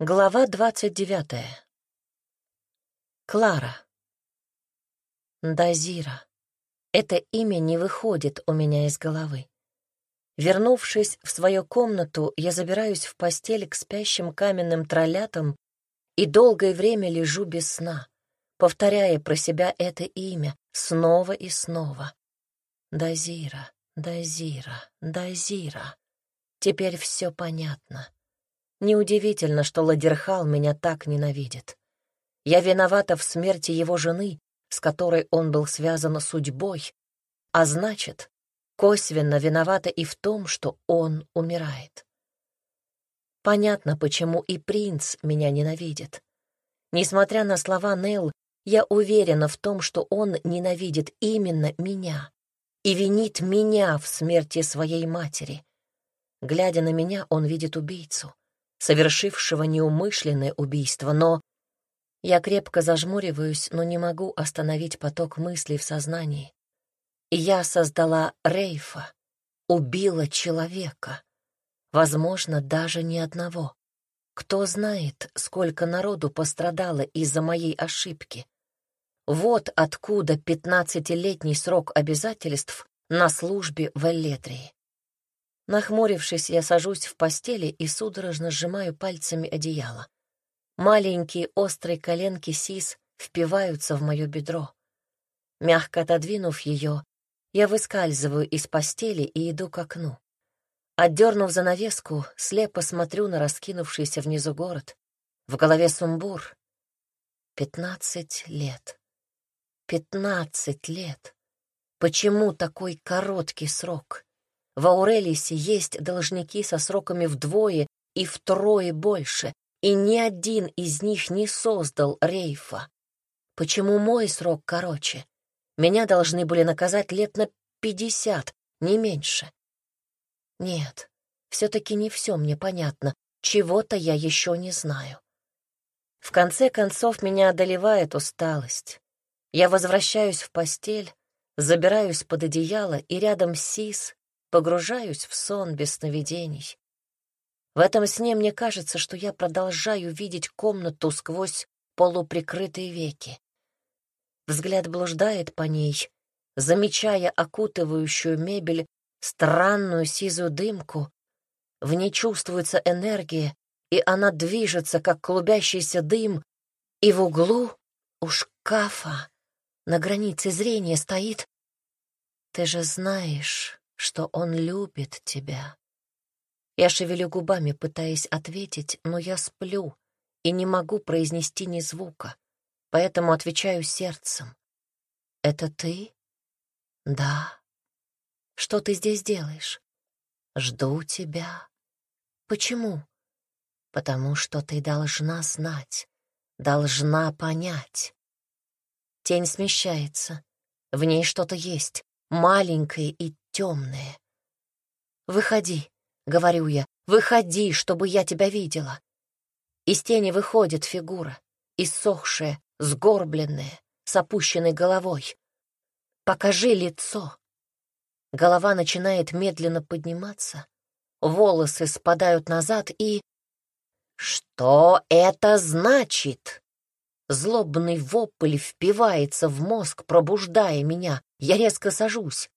Глава двадцать девятая. Клара. Дазира. Это имя не выходит у меня из головы. Вернувшись в свою комнату, я забираюсь в постель к спящим каменным троллятам и долгое время лежу без сна, повторяя про себя это имя снова и снова. Дазира, Дазира, Дазира. Теперь все понятно. Неудивительно, что Ладерхал меня так ненавидит. Я виновата в смерти его жены, с которой он был связан судьбой, а значит, косвенно виновата и в том, что он умирает. Понятно, почему и принц меня ненавидит. Несмотря на слова Нелл, я уверена в том, что он ненавидит именно меня и винит меня в смерти своей матери. Глядя на меня, он видит убийцу совершившего неумышленное убийство, но... Я крепко зажмуриваюсь, но не могу остановить поток мыслей в сознании. Я создала Рейфа, убила человека. Возможно, даже не одного. Кто знает, сколько народу пострадало из-за моей ошибки. Вот откуда пятнадцатилетний срок обязательств на службе в Эллетрии. Нахмурившись, я сажусь в постели и судорожно сжимаю пальцами одеяло. Маленькие острые коленки Сис впиваются в мое бедро. Мягко отодвинув ее, я выскальзываю из постели и иду к окну. Отдернув занавеску, слепо смотрю на раскинувшийся внизу город. В голове сумбур. Пятнадцать лет. Пятнадцать лет. Почему такой короткий срок? В Аурелисе есть должники со сроками вдвое и втрое больше, и ни один из них не создал рейфа. Почему мой срок короче? Меня должны были наказать лет на пятьдесят, не меньше. Нет, все-таки не все мне понятно, чего-то я еще не знаю. В конце концов меня одолевает усталость. Я возвращаюсь в постель, забираюсь под одеяло, и рядом Сис погружаюсь в сон без сновидений. В этом сне мне кажется, что я продолжаю видеть комнату сквозь полуприкрытые веки. Взгляд блуждает по ней, замечая окутывающую мебель странную сизую дымку. В ней чувствуется энергия, и она движется, как клубящийся дым, и в углу у шкафа на границе зрения стоит... Ты же знаешь, что он любит тебя. Я шевелю губами, пытаясь ответить, но я сплю и не могу произнести ни звука, поэтому отвечаю сердцем. «Это ты?» «Да». «Что ты здесь делаешь?» «Жду тебя». «Почему?» «Потому что ты должна знать, должна понять». Тень смещается. В ней что-то есть, маленькое и темные. «Выходи», — говорю я, — «выходи, чтобы я тебя видела». Из тени выходит фигура, иссохшая, сгорбленная, с опущенной головой. «Покажи лицо». Голова начинает медленно подниматься, волосы спадают назад и... «Что это значит?» Злобный вопль впивается в мозг, пробуждая меня. Я резко сажусь.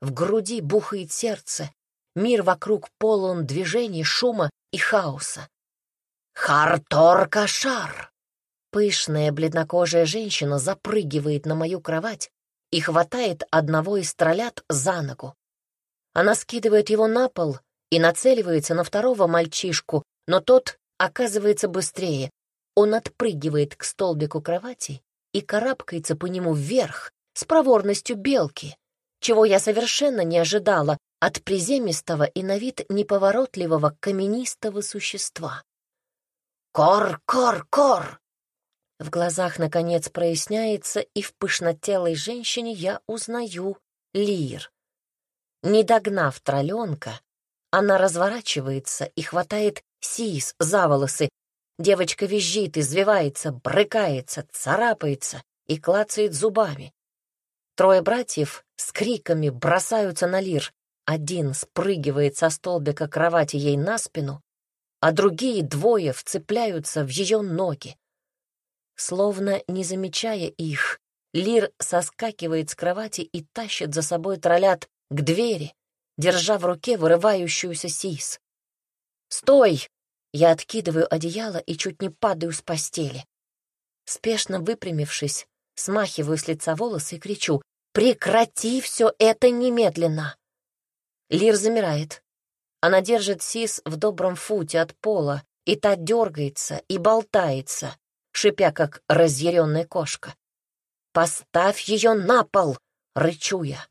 В груди бухает сердце. Мир вокруг полон движений, шума и хаоса. «Хартор-кошар!» Пышная бледнокожая женщина запрыгивает на мою кровать и хватает одного из троллят за ногу. Она скидывает его на пол и нацеливается на второго мальчишку, но тот оказывается быстрее. Он отпрыгивает к столбику кровати и карабкается по нему вверх с проворностью белки чего я совершенно не ожидала от приземистого и на вид неповоротливого каменистого существа. «Кор, кор, кор!» В глазах, наконец, проясняется, и в пышнотелой женщине я узнаю Лир. Не догнав тролленка, она разворачивается и хватает Сис за волосы. Девочка визжит, извивается, брыкается, царапается и клацает зубами. Трое братьев с криками бросаются на Лир. Один спрыгивает со столбика кровати ей на спину, а другие двое вцепляются в ее ноги. Словно не замечая их, Лир соскакивает с кровати и тащит за собой троллят к двери, держа в руке вырывающуюся сис. «Стой!» Я откидываю одеяло и чуть не падаю с постели. Спешно выпрямившись, смахиваю с лица волосы и кричу «Прекрати все это немедленно!» Лир замирает. Она держит Сис в добром футе от пола, и та дергается и болтается, шипя, как разъяренная кошка. «Поставь ее на пол!» — рычу я.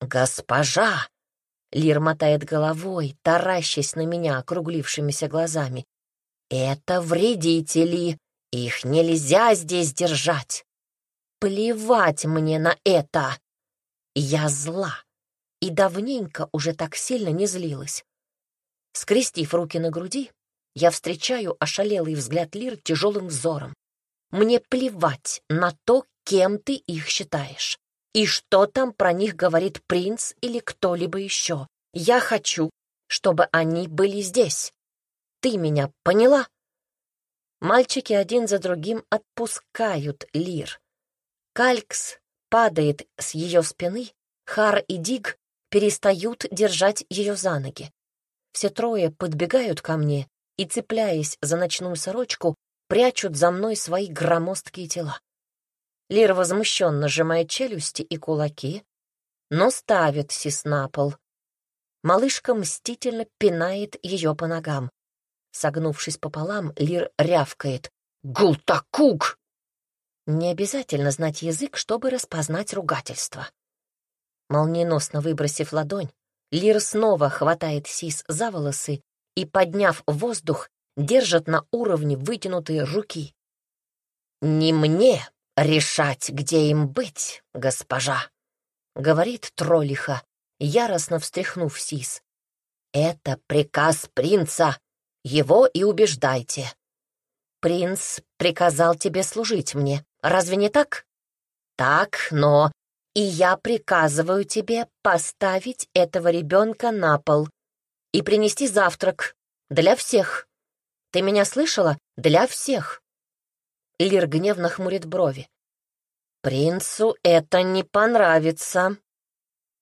«Госпожа!» — Лир мотает головой, таращась на меня округлившимися глазами. «Это вредители, их нельзя здесь держать!» Плевать мне на это! Я зла и давненько уже так сильно не злилась. Скрестив руки на груди, я встречаю ошалелый взгляд Лир тяжелым взором. Мне плевать на то, кем ты их считаешь. И что там про них говорит принц или кто-либо еще. Я хочу, чтобы они были здесь. Ты меня поняла? Мальчики один за другим отпускают Лир. Калькс падает с ее спины, Хар и Диг перестают держать ее за ноги. Все трое подбегают ко мне и, цепляясь за ночную сорочку, прячут за мной свои громоздкие тела. Лира возмущенно сжимает челюсти и кулаки, но ставит Сис на пол. Малышка мстительно пинает ее по ногам. Согнувшись пополам, Лир рявкает. «Гултакук!» Не обязательно знать язык, чтобы распознать ругательство. Молниеносно выбросив ладонь, Лир снова хватает Сис за волосы и, подняв воздух, держит на уровне вытянутые руки. «Не мне решать, где им быть, госпожа», — говорит троллиха, яростно встряхнув Сис. «Это приказ принца, его и убеждайте». «Принц приказал тебе служить мне. Разве не так? Так, но... И я приказываю тебе поставить этого ребенка на пол и принести завтрак для всех. Ты меня слышала? Для всех. Лир гневно хмурит брови. Принцу это не понравится.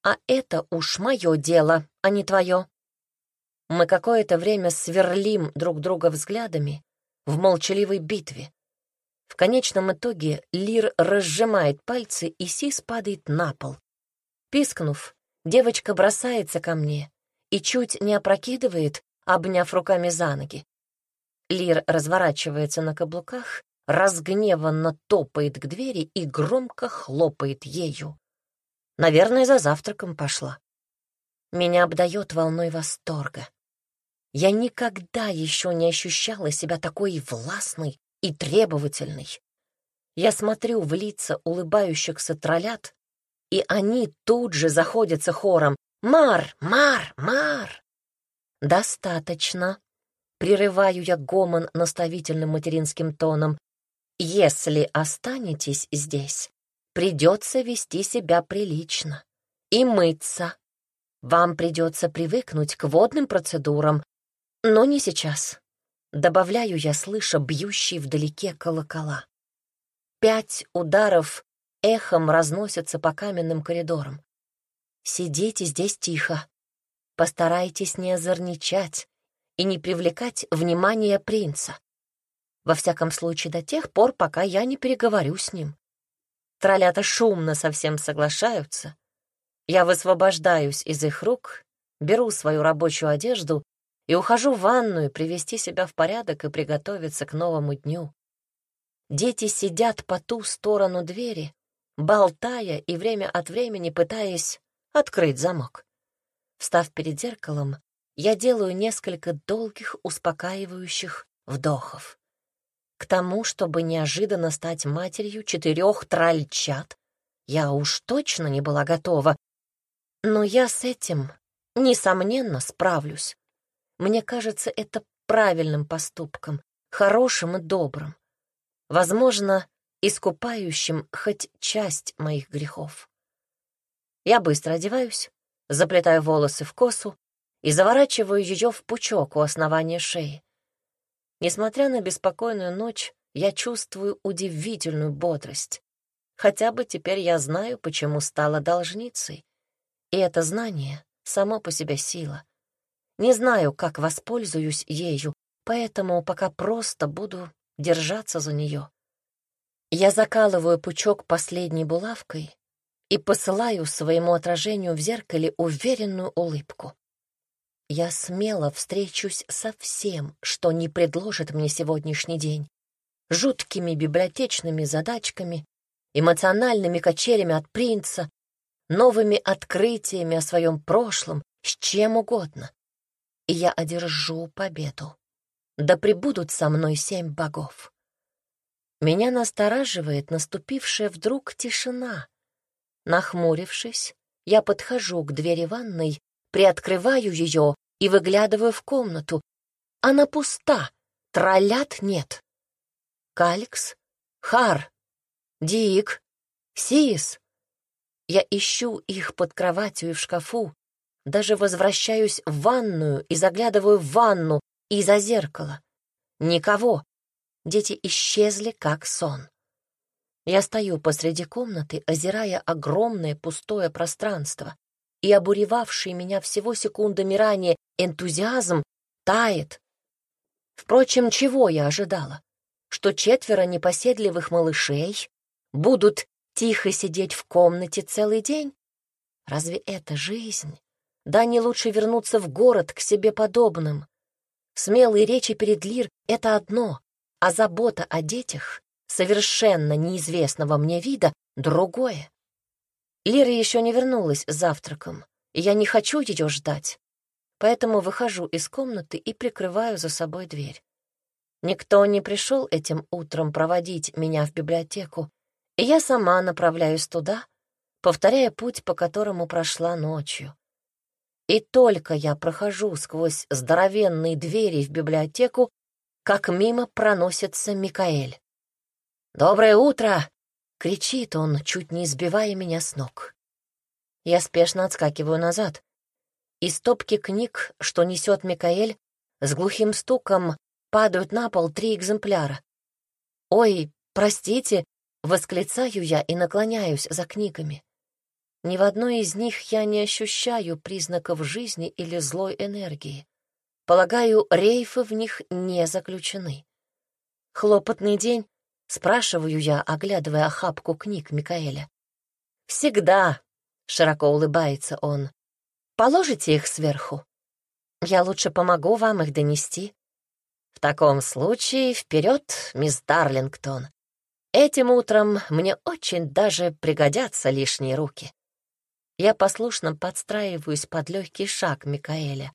А это уж мое дело, а не твое. Мы какое-то время сверлим друг друга взглядами в молчаливой битве. В конечном итоге Лир разжимает пальцы, и Сис падает на пол. Пискнув, девочка бросается ко мне и чуть не опрокидывает, обняв руками за ноги. Лир разворачивается на каблуках, разгневанно топает к двери и громко хлопает ею. Наверное, за завтраком пошла. Меня обдает волной восторга. Я никогда еще не ощущала себя такой властной и требовательный. Я смотрю в лица улыбающихся троллят, и они тут же заходятся хором «Мар! Мар! Мар!» «Достаточно!» — прерываю я гомон наставительным материнским тоном. «Если останетесь здесь, придется вести себя прилично и мыться. Вам придется привыкнуть к водным процедурам, но не сейчас. Добавляю я, слыша бьющие вдалеке колокола. Пять ударов эхом разносятся по каменным коридорам. Сидите здесь тихо. Постарайтесь не озорничать и не привлекать внимание принца. Во всяком случае, до тех пор, пока я не переговорю с ним. Троллята шумно совсем соглашаются. Я высвобождаюсь из их рук, беру свою рабочую одежду и ухожу в ванную привести себя в порядок и приготовиться к новому дню. Дети сидят по ту сторону двери, болтая и время от времени пытаясь открыть замок. Встав перед зеркалом, я делаю несколько долгих успокаивающих вдохов. К тому, чтобы неожиданно стать матерью четырех тральчат, я уж точно не была готова, но я с этим, несомненно, справлюсь. Мне кажется это правильным поступком, хорошим и добрым. Возможно, искупающим хоть часть моих грехов. Я быстро одеваюсь, заплетаю волосы в косу и заворачиваю ее в пучок у основания шеи. Несмотря на беспокойную ночь, я чувствую удивительную бодрость. Хотя бы теперь я знаю, почему стала должницей. И это знание само по себе сила. Не знаю, как воспользуюсь ею, поэтому пока просто буду держаться за нее. Я закалываю пучок последней булавкой и посылаю своему отражению в зеркале уверенную улыбку. Я смело встречусь со всем, что не предложит мне сегодняшний день. Жуткими библиотечными задачками, эмоциональными качелями от принца, новыми открытиями о своем прошлом, с чем угодно. И я одержу победу. Да пребудут со мной семь богов. Меня настораживает наступившая вдруг тишина. Нахмурившись, я подхожу к двери ванной, приоткрываю ее и выглядываю в комнату. Она пуста, троллят нет. Калькс, Хар, Дик, Сиис. Я ищу их под кроватью и в шкафу, даже возвращаюсь в ванную и заглядываю в ванну и за зеркало. Никого, Дети исчезли, как сон. Я стою посреди комнаты, озирая огромное пустое пространство, и обуревавший меня всего секундами ранее энтузиазм тает. Впрочем, чего я ожидала? Что четверо непоседливых малышей будут тихо сидеть в комнате целый день? Разве это жизнь? Да не лучше вернуться в город к себе подобным. Смелые речи перед Лир — это одно, а забота о детях, совершенно неизвестного мне вида, другое. Лира еще не вернулась с завтраком, и я не хочу ее ждать, поэтому выхожу из комнаты и прикрываю за собой дверь. Никто не пришел этим утром проводить меня в библиотеку, и я сама направляюсь туда, повторяя путь, по которому прошла ночью. И только я прохожу сквозь здоровенные двери в библиотеку, как мимо проносится Микаэль. «Доброе утро!» — кричит он, чуть не избивая меня с ног. Я спешно отскакиваю назад. Из стопки книг, что несет Микаэль, с глухим стуком падают на пол три экземпляра. «Ой, простите!» — восклицаю я и наклоняюсь за книгами. Ни в одной из них я не ощущаю признаков жизни или злой энергии. Полагаю, рейфы в них не заключены. Хлопотный день, спрашиваю я, оглядывая охапку книг Микаэля. Всегда, широко улыбается он. Положите их сверху. Я лучше помогу вам их донести. В таком случае вперед, мисс Дарлингтон. Этим утром мне очень даже пригодятся лишние руки. Я послушно подстраиваюсь под легкий шаг Микаэля.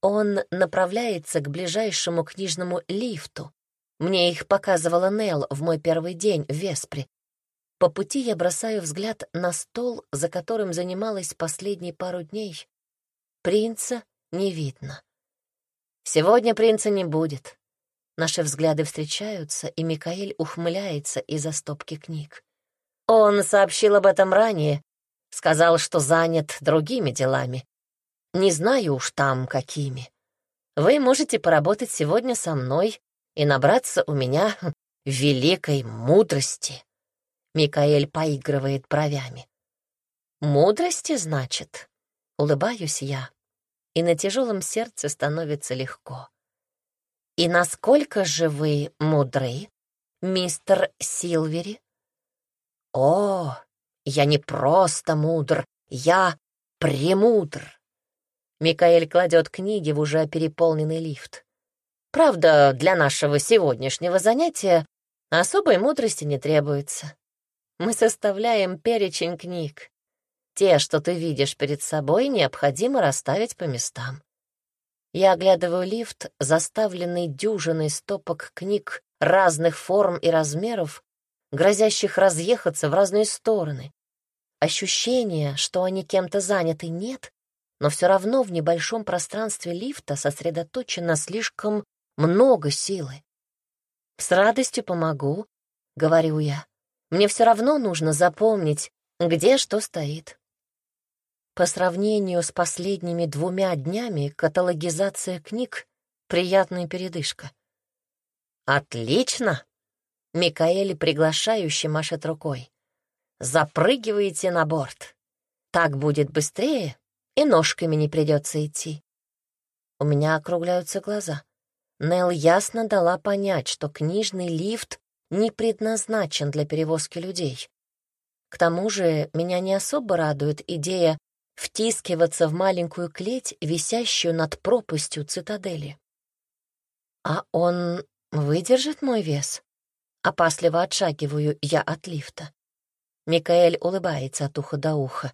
Он направляется к ближайшему книжному лифту. Мне их показывала Нел в мой первый день в Веспре. По пути я бросаю взгляд на стол, за которым занималась последние пару дней. Принца не видно. Сегодня принца не будет. Наши взгляды встречаются, и Микаэль ухмыляется из-за стопки книг. Он сообщил об этом ранее, сказал, что занят другими делами. Не знаю уж там какими. Вы можете поработать сегодня со мной и набраться у меня великой мудрости. Микаэль поигрывает бровями. Мудрости, значит? Улыбаюсь я, и на тяжелом сердце становится легко. И насколько же вы мудры, мистер Силвери? О, я не просто мудр, я премудр. Микаэль кладет книги в уже переполненный лифт. Правда, для нашего сегодняшнего занятия особой мудрости не требуется. Мы составляем перечень книг. Те, что ты видишь перед собой, необходимо расставить по местам. Я оглядываю лифт, заставленный дюжиной стопок книг разных форм и размеров, грозящих разъехаться в разные стороны. Ощущения, что они кем-то заняты, нет, но все равно в небольшом пространстве лифта сосредоточено слишком много силы. «С радостью помогу», — говорю я. «Мне все равно нужно запомнить, где что стоит». По сравнению с последними двумя днями каталогизация книг — приятная передышка. «Отлично!» — Микаэль приглашающе машет рукой. «Запрыгивайте на борт. Так будет быстрее, и ножками не придется идти». У меня округляются глаза. Нел ясно дала понять, что книжный лифт не предназначен для перевозки людей. К тому же меня не особо радует идея втискиваться в маленькую клеть, висящую над пропастью цитадели. А он выдержит мой вес? Опасливо отшагиваю я от лифта. Микаэль улыбается от уха до уха.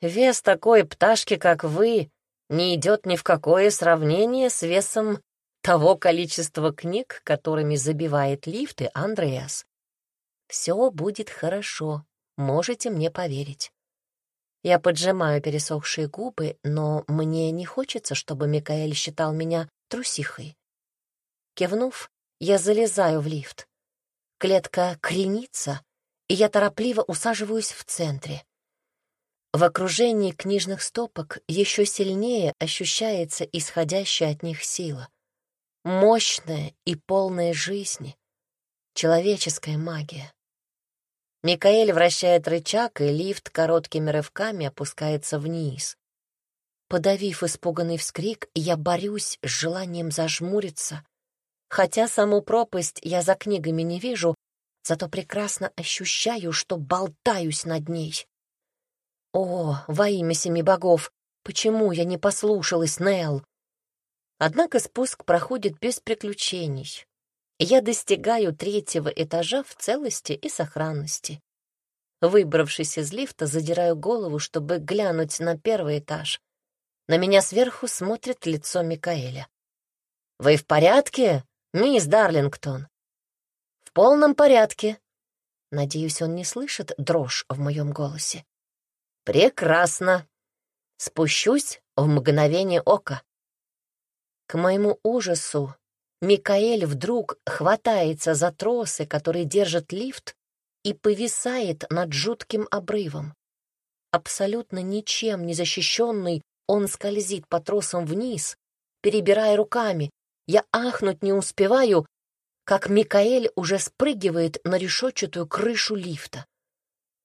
Вес такой пташки, как вы, не идет ни в какое сравнение с весом того количества книг, которыми забивает лифты Андреас. Все будет хорошо, можете мне поверить. Я поджимаю пересохшие губы, но мне не хочется, чтобы Микаэль считал меня трусихой. Кивнув, я залезаю в лифт. Клетка кренится, и я торопливо усаживаюсь в центре. В окружении книжных стопок еще сильнее ощущается исходящая от них сила. Мощная и полная жизни. Человеческая магия. Микаэль вращает рычаг, и лифт короткими рывками опускается вниз. Подавив испуганный вскрик, я борюсь с желанием зажмуриться. Хотя саму пропасть я за книгами не вижу, зато прекрасно ощущаю, что болтаюсь над ней. О, во имя семи богов, почему я не послушалась Нел? Однако спуск проходит без приключений я достигаю третьего этажа в целости и сохранности. Выбравшись из лифта, задираю голову, чтобы глянуть на первый этаж. На меня сверху смотрит лицо Микаэля. «Вы в порядке, мисс Дарлингтон?» «В полном порядке». Надеюсь, он не слышит дрожь в моем голосе. «Прекрасно. Спущусь в мгновение ока». К моему ужасу Микаэль вдруг хватается за тросы, которые держат лифт, и повисает над жутким обрывом. Абсолютно ничем не защищенный, он скользит по тросам вниз, перебирая руками. Я ахнуть не успеваю, как Микаэль уже спрыгивает на решетчатую крышу лифта.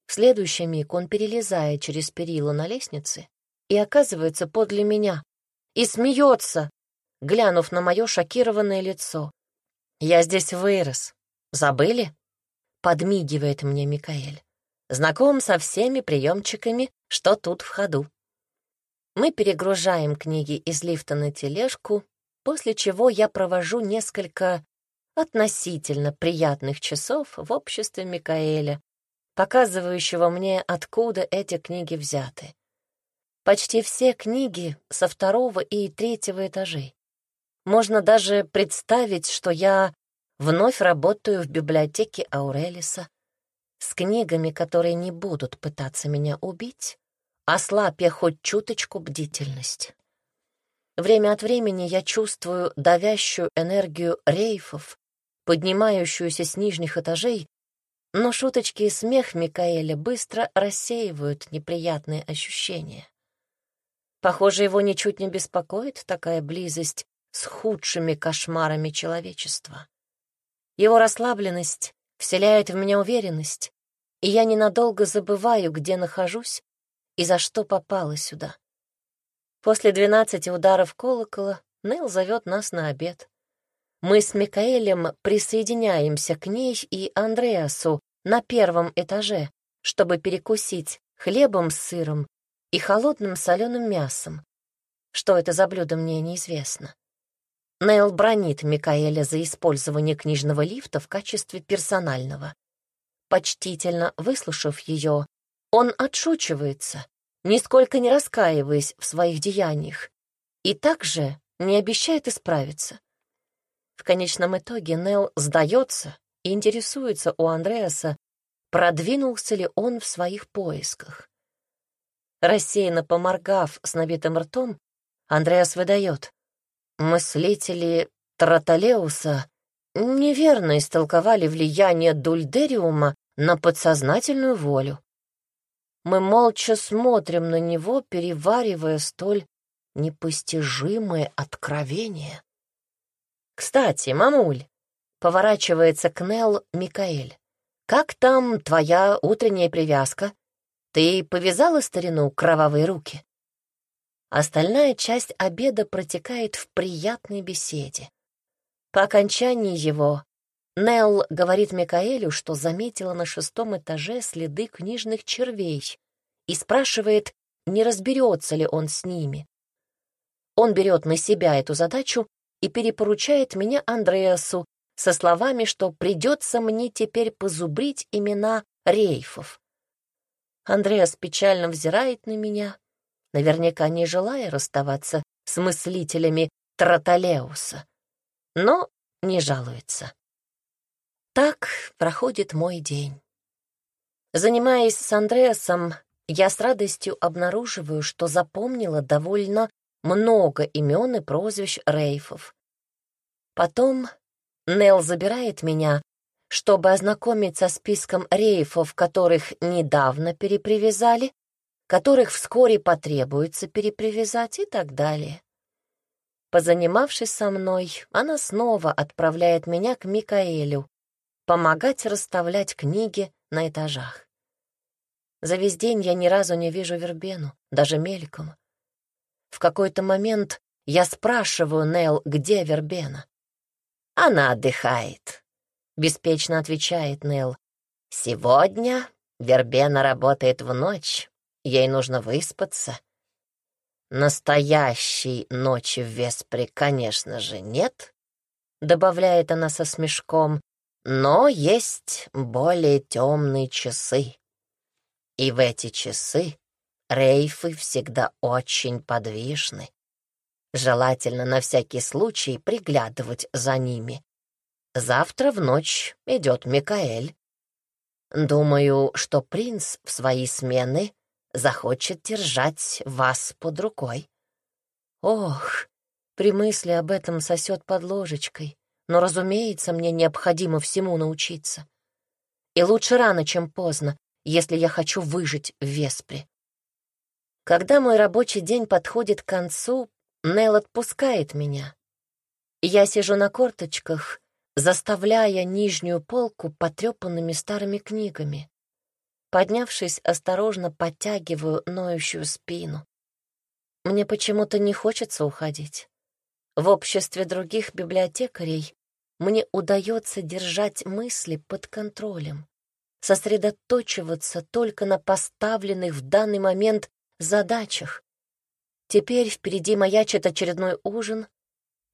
В следующий миг он перелезает через перила на лестнице и оказывается подле меня и смеется, глянув на мое шокированное лицо. «Я здесь вырос. Забыли?» — подмигивает мне Микаэль. «Знаком со всеми приемчиками, что тут в ходу». Мы перегружаем книги из лифта на тележку, после чего я провожу несколько относительно приятных часов в обществе Микаэля, показывающего мне, откуда эти книги взяты. Почти все книги со второго и третьего этажей. Можно даже представить, что я вновь работаю в библиотеке Аурелиса с книгами, которые не будут пытаться меня убить, ослабя хоть чуточку бдительность. Время от времени я чувствую давящую энергию рейфов, поднимающуюся с нижних этажей, но шуточки и смех Микаэля быстро рассеивают неприятные ощущения. Похоже, его ничуть не беспокоит такая близость с худшими кошмарами человечества. Его расслабленность вселяет в меня уверенность, и я ненадолго забываю, где нахожусь и за что попала сюда. После двенадцати ударов колокола Нел зовет нас на обед. Мы с Микаэлем присоединяемся к ней и Андреасу на первом этаже, чтобы перекусить хлебом с сыром и холодным соленым мясом. Что это за блюдо, мне неизвестно. Нейл бронит Микаэля за использование книжного лифта в качестве персонального. Почтительно выслушав ее, он отшучивается, нисколько не раскаиваясь в своих деяниях, и также не обещает исправиться. В конечном итоге Нел сдается и интересуется у Андреаса, продвинулся ли он в своих поисках. Рассеянно поморгав с набитым ртом, Андреас выдает. Мыслители Траталеуса неверно истолковали влияние дульдериума на подсознательную волю. Мы молча смотрим на него, переваривая столь непостижимое откровение. «Кстати, мамуль», — поворачивается к Нелл Микаэль, «как там твоя утренняя привязка? Ты повязала старину кровавые руки?» Остальная часть обеда протекает в приятной беседе. По окончании его Нелл говорит Микаэлю, что заметила на шестом этаже следы книжных червей и спрашивает, не разберется ли он с ними. Он берет на себя эту задачу и перепоручает меня Андреасу со словами, что придется мне теперь позубрить имена рейфов. Андреас печально взирает на меня, наверняка не желая расставаться с мыслителями Троталеуса, но не жалуется. Так проходит мой день. Занимаясь с Андреасом, я с радостью обнаруживаю, что запомнила довольно много имен и прозвищ рейфов. Потом Нел забирает меня, чтобы ознакомить со списком рейфов, которых недавно перепривязали, которых вскоре потребуется перепривязать и так далее. Позанимавшись со мной, она снова отправляет меня к Микаэлю, помогать расставлять книги на этажах. За весь день я ни разу не вижу вербену, даже мельком. В какой-то момент я спрашиваю Нел, где вербена. «Она отдыхает», — беспечно отвечает Нел. «Сегодня вербена работает в ночь, ей нужно выспаться». «Настоящей ночи в Веспре, конечно же, нет», — добавляет она со смешком, но есть более темные часы. И в эти часы рейфы всегда очень подвижны. Желательно на всякий случай приглядывать за ними. Завтра в ночь идет Микаэль. Думаю, что принц в свои смены захочет держать вас под рукой. Ох, при мысли об этом сосет под ложечкой но, разумеется, мне необходимо всему научиться. И лучше рано, чем поздно, если я хочу выжить в Веспре. Когда мой рабочий день подходит к концу, Нел отпускает меня. Я сижу на корточках, заставляя нижнюю полку потрепанными старыми книгами. Поднявшись, осторожно подтягиваю ноющую спину. Мне почему-то не хочется уходить. В обществе других библиотекарей мне удается держать мысли под контролем, сосредоточиваться только на поставленных в данный момент задачах. Теперь впереди маячит очередной ужин,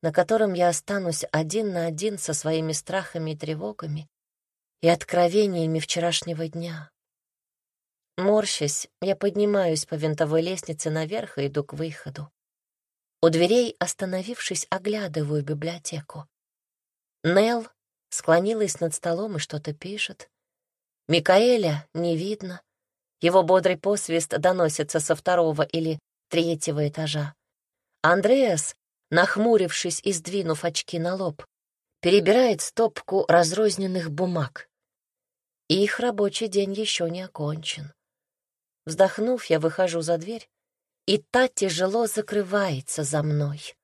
на котором я останусь один на один со своими страхами и тревогами и откровениями вчерашнего дня. Морщась, я поднимаюсь по винтовой лестнице наверх и иду к выходу. У дверей, остановившись, оглядываю библиотеку. Нел склонилась над столом и что-то пишет. Микаэля не видно. Его бодрый посвист доносится со второго или третьего этажа. Андреас, нахмурившись и сдвинув очки на лоб, перебирает стопку разрозненных бумаг. Их рабочий день еще не окончен. Вздохнув, я выхожу за дверь, и та тяжело закрывается за мной.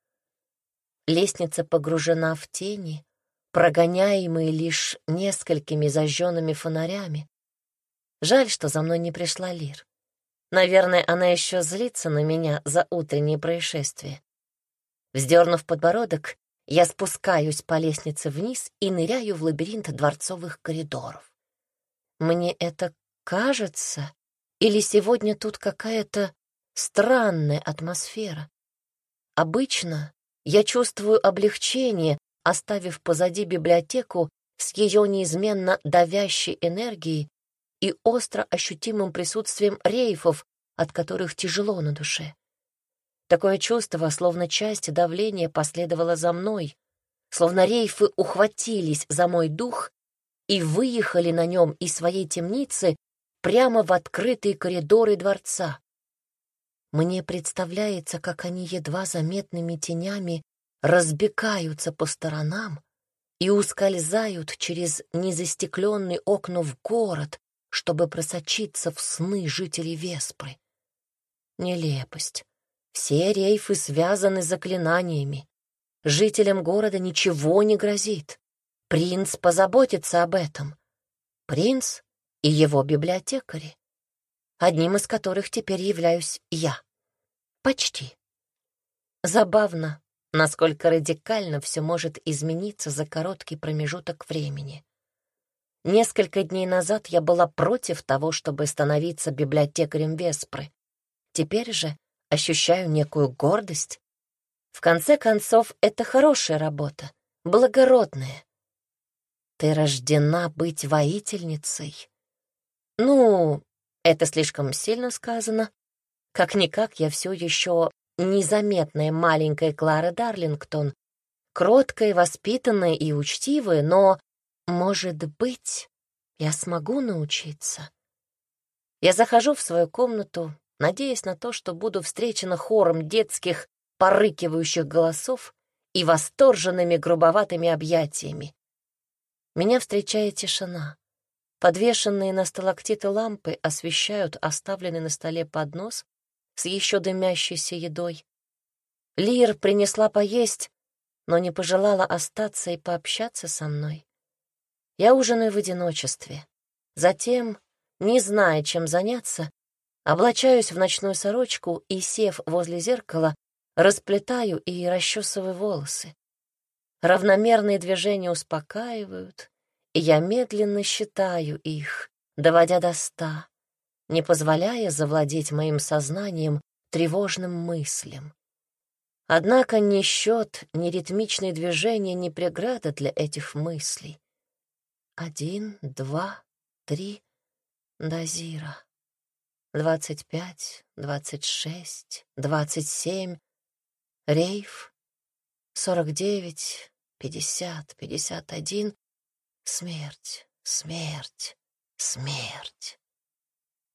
Лестница погружена в тени, прогоняемые лишь несколькими зажженными фонарями. Жаль, что за мной не пришла Лир. Наверное, она еще злится на меня за утреннее происшествие. Вздернув подбородок, я спускаюсь по лестнице вниз и ныряю в лабиринт дворцовых коридоров. Мне это кажется, или сегодня тут какая-то странная атмосфера? Обычно я чувствую облегчение, оставив позади библиотеку с ее неизменно давящей энергией и остро ощутимым присутствием рейфов, от которых тяжело на душе. Такое чувство, словно часть давления последовала за мной, словно рейфы ухватились за мой дух и выехали на нем из своей темницы прямо в открытые коридоры дворца. Мне представляется, как они едва заметными тенями разбегаются по сторонам и ускользают через незастекленные окна в город, чтобы просочиться в сны жителей Веспры. Нелепость. Все рейфы связаны заклинаниями. Жителям города ничего не грозит. Принц позаботится об этом. Принц и его библиотекари, одним из которых теперь являюсь я. Почти. Забавно, насколько радикально все может измениться за короткий промежуток времени. Несколько дней назад я была против того, чтобы становиться библиотекарем Веспры. Теперь же ощущаю некую гордость. В конце концов, это хорошая работа, благородная. Ты рождена быть воительницей. Ну, это слишком сильно сказано. Как-никак я все еще незаметная маленькая Клара Дарлингтон, кроткая, воспитанная и учтивая, но, может быть, я смогу научиться. Я захожу в свою комнату, надеясь на то, что буду встречена хором детских порыкивающих голосов и восторженными грубоватыми объятиями. Меня встречает тишина. Подвешенные на сталактиты лампы освещают оставленный на столе поднос с еще дымящейся едой. Лир принесла поесть, но не пожелала остаться и пообщаться со мной. Я ужинаю в одиночестве. Затем, не зная, чем заняться, Облачаюсь в ночную сорочку и, сев возле зеркала, расплетаю и расчесываю волосы. Равномерные движения успокаивают, и я медленно считаю их, доводя до ста, не позволяя завладеть моим сознанием тревожным мыслям. Однако ни счет, ни ритмичные движения не преграда для этих мыслей. Один, два, три, Дазира двадцать пять, двадцать шесть, двадцать семь, рейф, сорок девять, пятьдесят, пятьдесят один, смерть, смерть, смерть.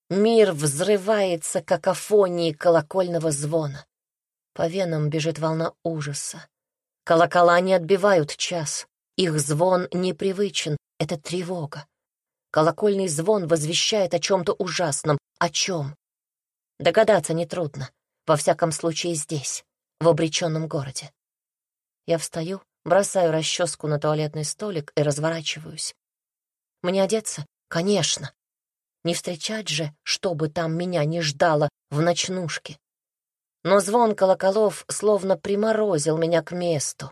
Мир взрывается какофонией колокольного звона. По венам бежит волна ужаса. Колокола не отбивают час. Их звон непривычен, это тревога. Колокольный звон возвещает о чем-то ужасном. О чем? Догадаться нетрудно. Во всяком случае здесь, в обреченном городе. Я встаю, бросаю расческу на туалетный столик и разворачиваюсь. Мне одеться? Конечно. Не встречать же, чтобы там меня не ждало в ночнушке. Но звон колоколов словно приморозил меня к месту.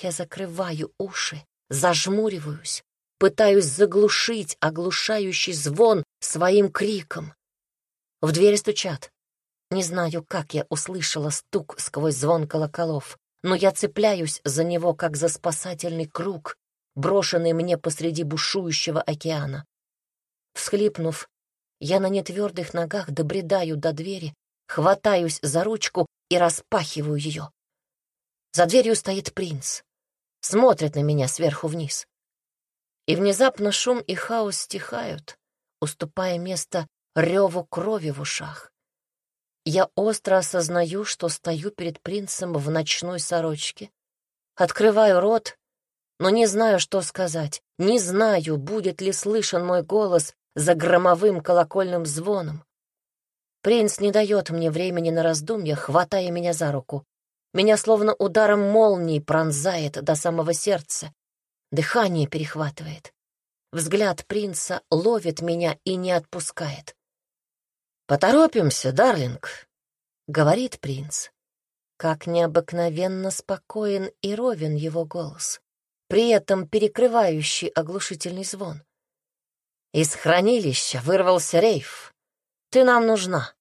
Я закрываю уши, зажмуриваюсь, пытаюсь заглушить оглушающий звон своим криком. В двери стучат. Не знаю, как я услышала стук сквозь звон колоколов, но я цепляюсь за него, как за спасательный круг, брошенный мне посреди бушующего океана. Всхлипнув, я на нетвердых ногах добредаю до двери, хватаюсь за ручку и распахиваю ее. За дверью стоит принц, смотрит на меня сверху вниз. И внезапно шум и хаос стихают, уступая место реву крови в ушах. Я остро осознаю, что стою перед принцем в ночной сорочке. Открываю рот, но не знаю, что сказать. Не знаю, будет ли слышен мой голос за громовым колокольным звоном. Принц не дает мне времени на раздумья, хватая меня за руку. Меня словно ударом молнии пронзает до самого сердца. Дыхание перехватывает. Взгляд принца ловит меня и не отпускает. «Поторопимся, Дарлинг», — говорит принц. Как необыкновенно спокоен и ровен его голос, при этом перекрывающий оглушительный звон. Из хранилища вырвался рейф. Ты нам нужна.